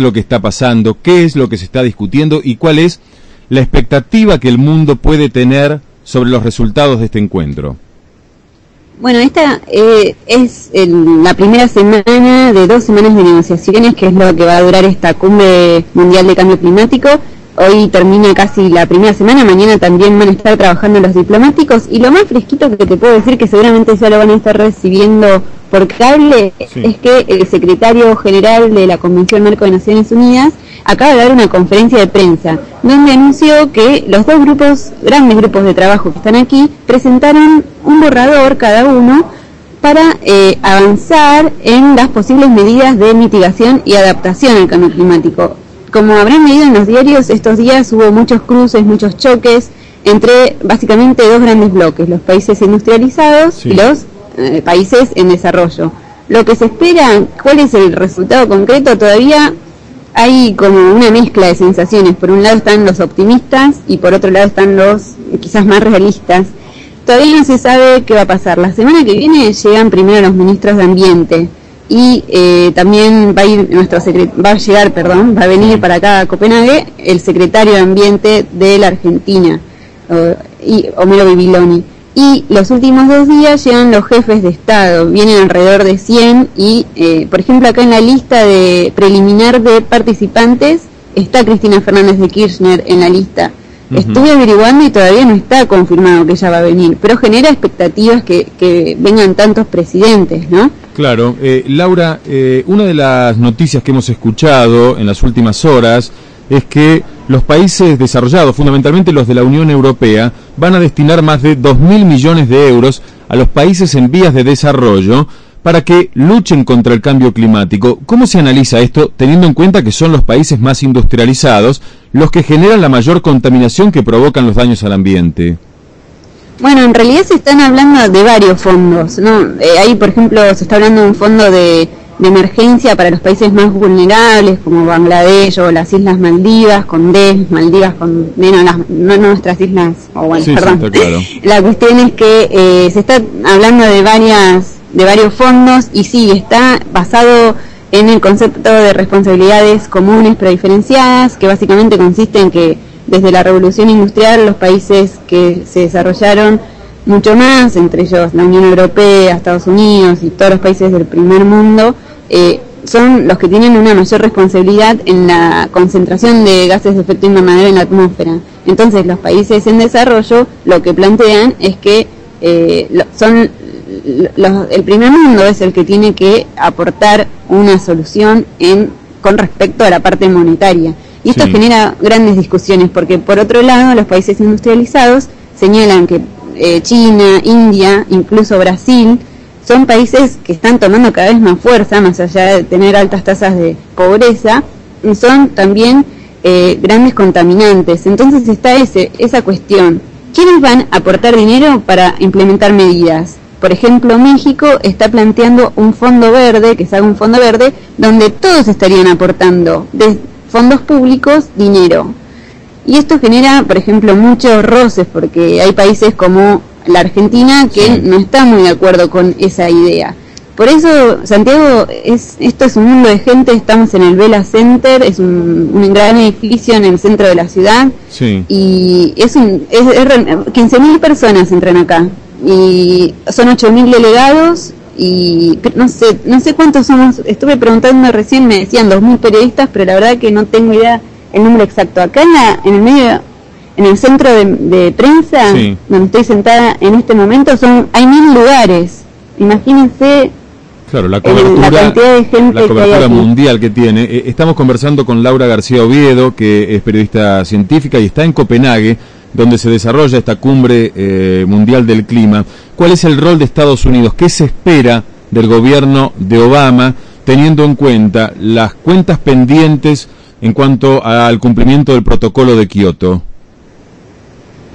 lo que está pasando, qué es lo que se está discutiendo y cuál es la expectativa que el mundo puede tener sobre los resultados de este encuentro. Bueno, esta eh, es la primera semana de dos semanas de negociaciones, que es lo que va a durar esta cumbre mundial de cambio climático. Hoy termina casi la primera semana, mañana también van a estar trabajando los diplomáticos y lo más fresquito que te puedo decir, que seguramente ya lo van a estar recibiendo por cable, es que el secretario general de la Convención Marco de Naciones Unidas acaba de dar una conferencia de prensa donde anunció que los dos grupos, grandes grupos de trabajo que están aquí, presentaron un borrador cada uno para eh, avanzar en las posibles medidas de mitigación y adaptación al cambio climático. Como habrán leído en los diarios, estos días hubo muchos cruces, muchos choques entre básicamente dos grandes bloques, los países industrializados y los eh, países en desarrollo. Lo que se espera, cuál es el resultado concreto, todavía hay como una mezcla de sensaciones. Por un lado están los optimistas y por otro lado están los eh, quizás más realistas. Todavía no se sabe qué va a pasar. La semana que viene llegan primero los ministros de Ambiente y eh, también va a ir nuestro va a llegar, perdón, va a venir para acá a Copenhague el secretario de Ambiente de la Argentina, y Homero Bibiloni. Y los últimos dos días llegan los jefes de Estado, vienen alrededor de 100 y, eh, por ejemplo, acá en la lista de preliminar de participantes está Cristina Fernández de Kirchner en la lista. Estuve averiguando y todavía no está confirmado que ella va a venir, pero genera expectativas que, que vengan tantos presidentes, ¿no? Claro, eh, Laura, eh, una de las noticias que hemos escuchado en las últimas horas es que los países desarrollados, fundamentalmente los de la Unión Europea, van a destinar más de 2.000 millones de euros a los países en vías de desarrollo para que luchen contra el cambio climático. ¿Cómo se analiza esto teniendo en cuenta que son los países más industrializados los que generan la mayor contaminación que provocan los daños al ambiente? Bueno, en realidad se están hablando de varios fondos, ¿no? Eh, ahí, por ejemplo, se está hablando de un fondo de, emergencia para los países más vulnerables, como Bangladesh o las Islas Maldivas, con D, Maldivas con D, no, las, no nuestras islas, o bueno, perdón. La cuestión es que eh, se está hablando de varias de varios fondos y sí, está basado en el concepto de responsabilidades comunes pero diferenciadas, que básicamente consiste en que desde la revolución industrial los países que se desarrollaron mucho más, entre ellos la Unión Europea, Estados Unidos y todos los países del primer mundo, eh, son los que tienen una mayor responsabilidad en la concentración de gases de efecto invernadero en la atmósfera. Entonces los países en desarrollo lo que plantean es que eh, son el primer mundo es el que tiene que aportar una solución en, con respecto a la parte monetaria. Y esto genera grandes discusiones porque, por otro lado, los países industrializados señalan que eh, China, India, incluso Brasil, son países que están tomando cada vez más fuerza, más allá de tener altas tasas de pobreza, son también eh, grandes contaminantes. Entonces está ese, esa cuestión. ¿Quiénes van a aportar dinero para implementar medidas? Por ejemplo, México está planteando un fondo verde, que se haga un fondo verde, donde todos estarían aportando, fondos públicos dinero. Y esto genera, por ejemplo, muchos roces, porque hay países como la Argentina que no está muy de acuerdo con esa idea. Por eso, Santiago, es, esto es un mundo de gente, estamos en el Vela Center, es un, gran edificio en el centro de la ciudad, y es, un, es, 15.000 personas entran acá, y son 8.000 delegados, y no sé, no sé cuántos somos, estuve preguntando recién, me decían 2.000 periodistas, pero la verdad que no tengo idea el número exacto. Acá en, la, en el medio, en el centro de, prensa, donde estoy sentada en este momento, son hay mil lugares. Imagínense Claro, la cobertura, de gente la cobertura mundial que tiene. Eh, estamos conversando con Laura García Oviedo, que es periodista científica y está en Copenhague donde se desarrolla esta cumbre eh, mundial del clima. ¿Cuál es el rol de Estados Unidos? ¿Qué se espera del gobierno de Obama teniendo en cuenta las cuentas pendientes en cuanto al cumplimiento del protocolo de Kioto?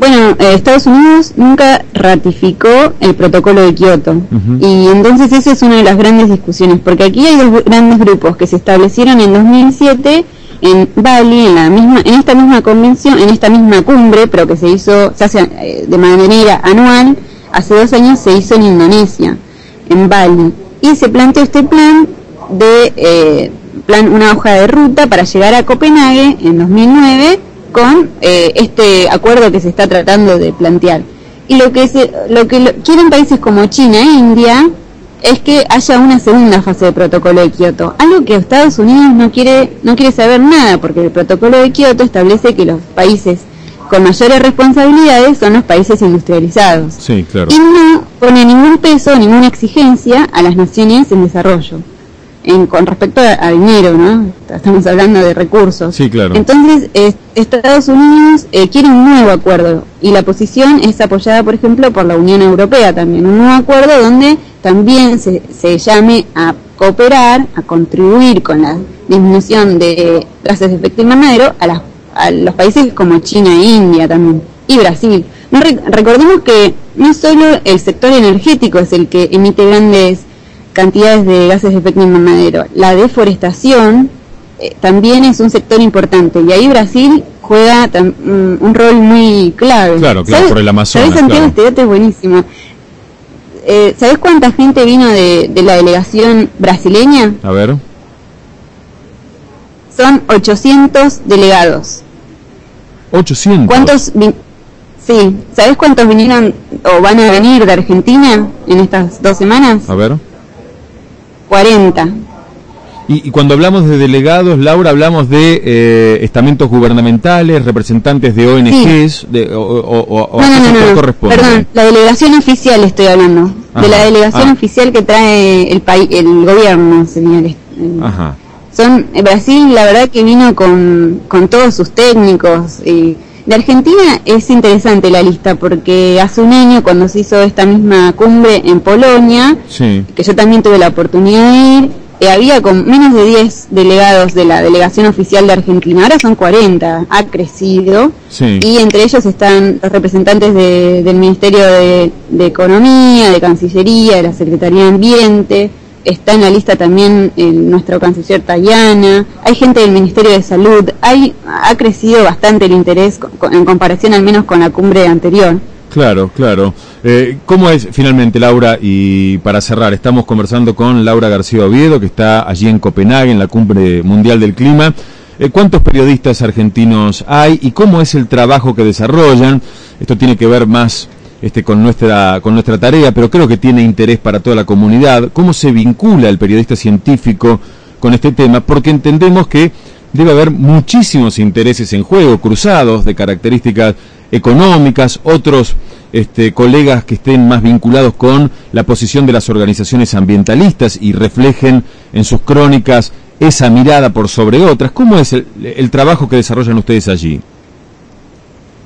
Bueno, eh, Estados Unidos nunca ratificó el protocolo de Kioto. Y entonces esa es una de las grandes discusiones, porque aquí hay dos grandes grupos que se establecieron en 2007 en Bali, en la misma, en esta misma convención, en esta misma cumbre, pero que se hizo, se hace eh, de manera anual, hace dos años se hizo en Indonesia, en Bali, y se planteó este plan de, eh, plan, una hoja de ruta para llegar a Copenhague en 2009 con eh, este acuerdo que se está tratando de plantear. Y lo que, se, lo que quieren países como China e India es que haya una segunda fase de protocolo de Kioto, algo que Estados Unidos no quiere no quiere saber nada porque el protocolo de Kioto establece que los países con mayores responsabilidades son los países industrializados. Sí, claro. Y no pone ningún peso, ninguna exigencia a las naciones en desarrollo. En, con respecto a, dinero, ¿no? Estamos hablando de recursos. Sí, claro. Entonces, Estados Unidos eh, quiere un nuevo acuerdo y la posición es apoyada, por ejemplo, por la Unión Europea también. Un nuevo acuerdo donde también se, se llame a cooperar, a contribuir con la disminución de gases de efecto invernadero a las a los países como China e India también, y Brasil. recordemos que no solo el sector energético es el que emite grandes cantidades de gases de efecto invernadero, la deforestación eh, también es un sector importante y ahí Brasil juega un rol muy clave. Claro, claro, por el Amazonas. ¿Sabes, Santiago? Este dato es buenísimo. Eh, ¿Sabes cuánta gente vino de, de la delegación brasileña? A ver son 800 delegados. 800. ¿Cuántos Sí, ¿sabes cuántos vinieron o van a venir de Argentina en estas dos semanas? A ver. 40. Y, cuando hablamos de delegados, Laura, hablamos de eh, estamentos gubernamentales, representantes de ONGs, de, o, o, no, no, no, corresponde. Perdón, la delegación oficial estoy hablando, de la delegación ah. oficial que trae el país, el gobierno, señores. Ajá son eh, Brasil la verdad que vino con, con todos sus técnicos y de Argentina es interesante la lista porque hace un año cuando se hizo esta misma cumbre en Polonia, que yo también tuve la oportunidad de ir, eh, había con menos de 10 delegados de la delegación oficial de Argentina, ahora son 40, ha crecido, y entre ellos están los representantes del Ministerio de, de Economía, de Cancillería, de la Secretaría de Ambiente, está en la lista también el, nuestro canciller Tayana, hay gente del Ministerio de Salud, hay, ha crecido bastante el interés en comparación al menos con la cumbre anterior. Claro, claro. Eh, ¿Cómo es finalmente, Laura? Y para cerrar, estamos conversando con Laura García Oviedo, que está allí en Copenhague, en la cumbre mundial del clima. Eh, ¿Cuántos periodistas argentinos hay y cómo es el trabajo que desarrollan? Esto tiene que ver más este, con, nuestra, con nuestra tarea, pero creo que tiene interés para toda la comunidad. ¿Cómo se vincula el periodista científico con este tema? Porque entendemos que debe haber muchísimos intereses en juego, cruzados, de características económicas, otros este, colegas que estén más vinculados con la posición de las organizaciones ambientalistas y reflejen en sus crónicas esa mirada por sobre otras. ¿Cómo es el trabajo que desarrollan ustedes allí?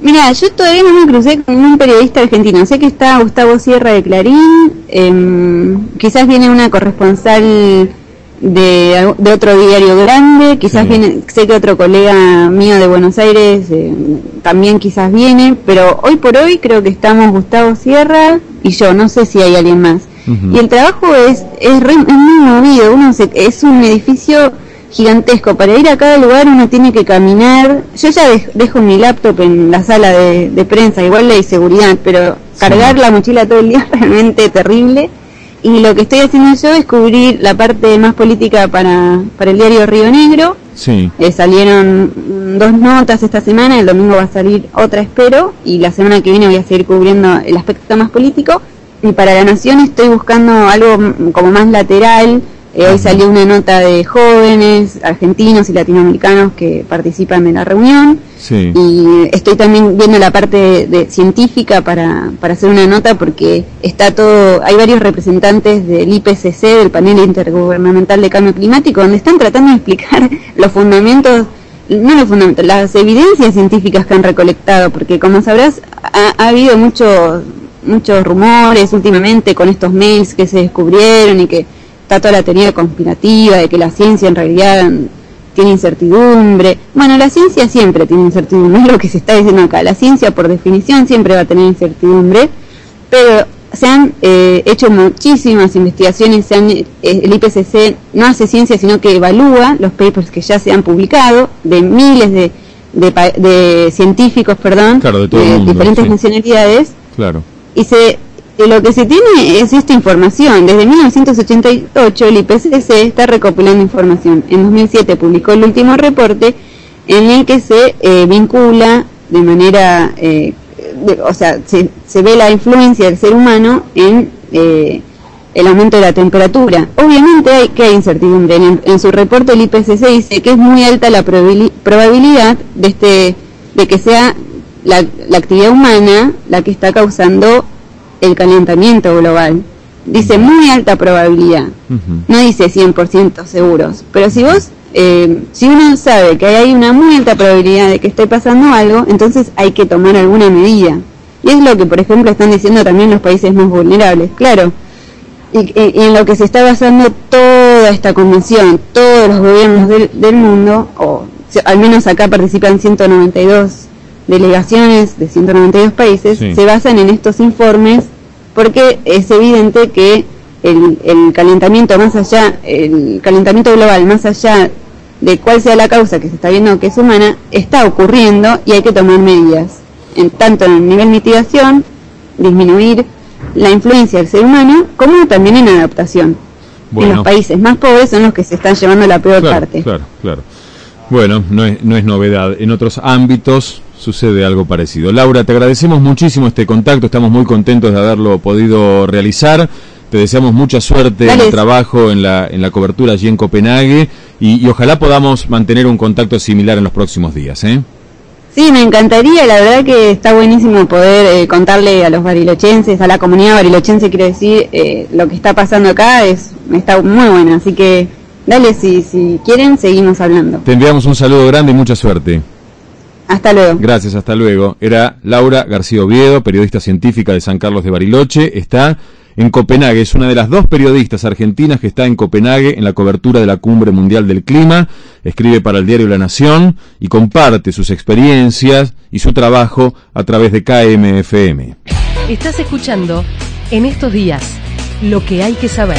Mira, yo todavía no me crucé con un periodista argentino. Sé que está Gustavo Sierra de Clarín, em, quizás viene una corresponsal de, otro diario grande, quizás viene, sé que otro colega mío de Buenos Aires eh, también quizás viene, pero hoy por hoy creo que estamos Gustavo Sierra y yo, no sé si hay alguien más. Y el trabajo es, es, muy movido, uno es un edificio gigantesco. Para ir a cada lugar uno tiene que caminar. Yo ya dejo mi laptop en la sala de, prensa, igual de seguridad, pero cargar la mochila todo el día es realmente terrible. Y lo que estoy haciendo yo es cubrir la parte más política para, para el diario Río Negro. Sí. Eh, salieron dos notas esta semana, el domingo va a salir otra, espero, y la semana que viene voy a seguir cubriendo el aspecto más político. Y para la Nación estoy buscando algo como más lateral, eh, hoy salió una nota de jóvenes argentinos y latinoamericanos que participan en la reunión. Y estoy también viendo la parte de, científica para, para hacer una nota porque está todo, hay varios representantes del IPCC, del panel intergubernamental de cambio climático, donde están tratando de explicar los fundamentos, no los fundamentos, las evidencias científicas que han recolectado, porque como sabrás, ha, ha habido muchos muchos rumores últimamente con estos mails que se descubrieron y que está toda la teoría conspirativa de que la ciencia en realidad tiene incertidumbre. Bueno, la ciencia siempre tiene incertidumbre, es lo que se está diciendo acá. La ciencia, por definición, siempre va a tener incertidumbre, pero se han eh, hecho muchísimas investigaciones, se han, eh, el IPCC no hace ciencia, sino que evalúa los papers que ya se han publicado de miles de, de, científicos, perdón, de, diferentes nacionalidades. Claro. Y se lo que se tiene es esta información. Desde 1988 el IPCC está recopilando información. En 2007 publicó el último reporte en el que se eh, vincula de manera, eh, o sea, se, ve la influencia del ser humano en eh, el aumento de la temperatura. Obviamente hay que hay incertidumbre. En, su reporte el IPCC dice que es muy alta la probabilidad de, este, de que sea la actividad humana la que está causando el calentamiento global. Dice muy alta probabilidad, no dice 100% seguros, pero si vos, eh, si uno sabe que hay una muy alta probabilidad de que esté pasando algo, entonces hay que tomar alguna medida. Y es lo que, por ejemplo, están diciendo también los países más vulnerables, claro. Y, en lo que se está basando toda esta convención, todos los gobiernos del, mundo, o al menos acá participan 192 delegaciones de 192 países, se basan en estos informes porque es evidente que el, el, calentamiento más allá, el calentamiento global más allá de cuál sea la causa que se está viendo que es humana, está ocurriendo y hay que tomar medidas, en, tanto en el nivel mitigación, disminuir la influencia del ser humano, como también en adaptación. En los países más pobres son los que se están llevando la peor parte. Claro, claro. Bueno, no es, no es novedad. En otros ámbitos sucede algo parecido. Laura, te agradecemos muchísimo este contacto, estamos muy contentos de haberlo podido realizar. Te deseamos mucha suerte en el trabajo, en la, en la cobertura allí en Copenhague y, ojalá podamos mantener un contacto similar en los próximos días. ¿eh? Sí, me encantaría, la verdad que está buenísimo poder eh, contarle a los barilochenses, a la comunidad barilochense, quiero decir, eh, lo que está pasando acá es está muy bueno, así que dale, si, si quieren, seguimos hablando. Te enviamos un saludo grande y mucha suerte. Hasta luego. Gracias, hasta luego. Era Laura García Oviedo, periodista científica de San Carlos de Bariloche. Está en Copenhague. Es una de las dos periodistas argentinas que está en Copenhague en la cobertura de la Cumbre Mundial del Clima. Escribe para el diario La Nación y comparte sus experiencias y su trabajo a través de KMFM. Estás escuchando en estos días lo que hay que saber.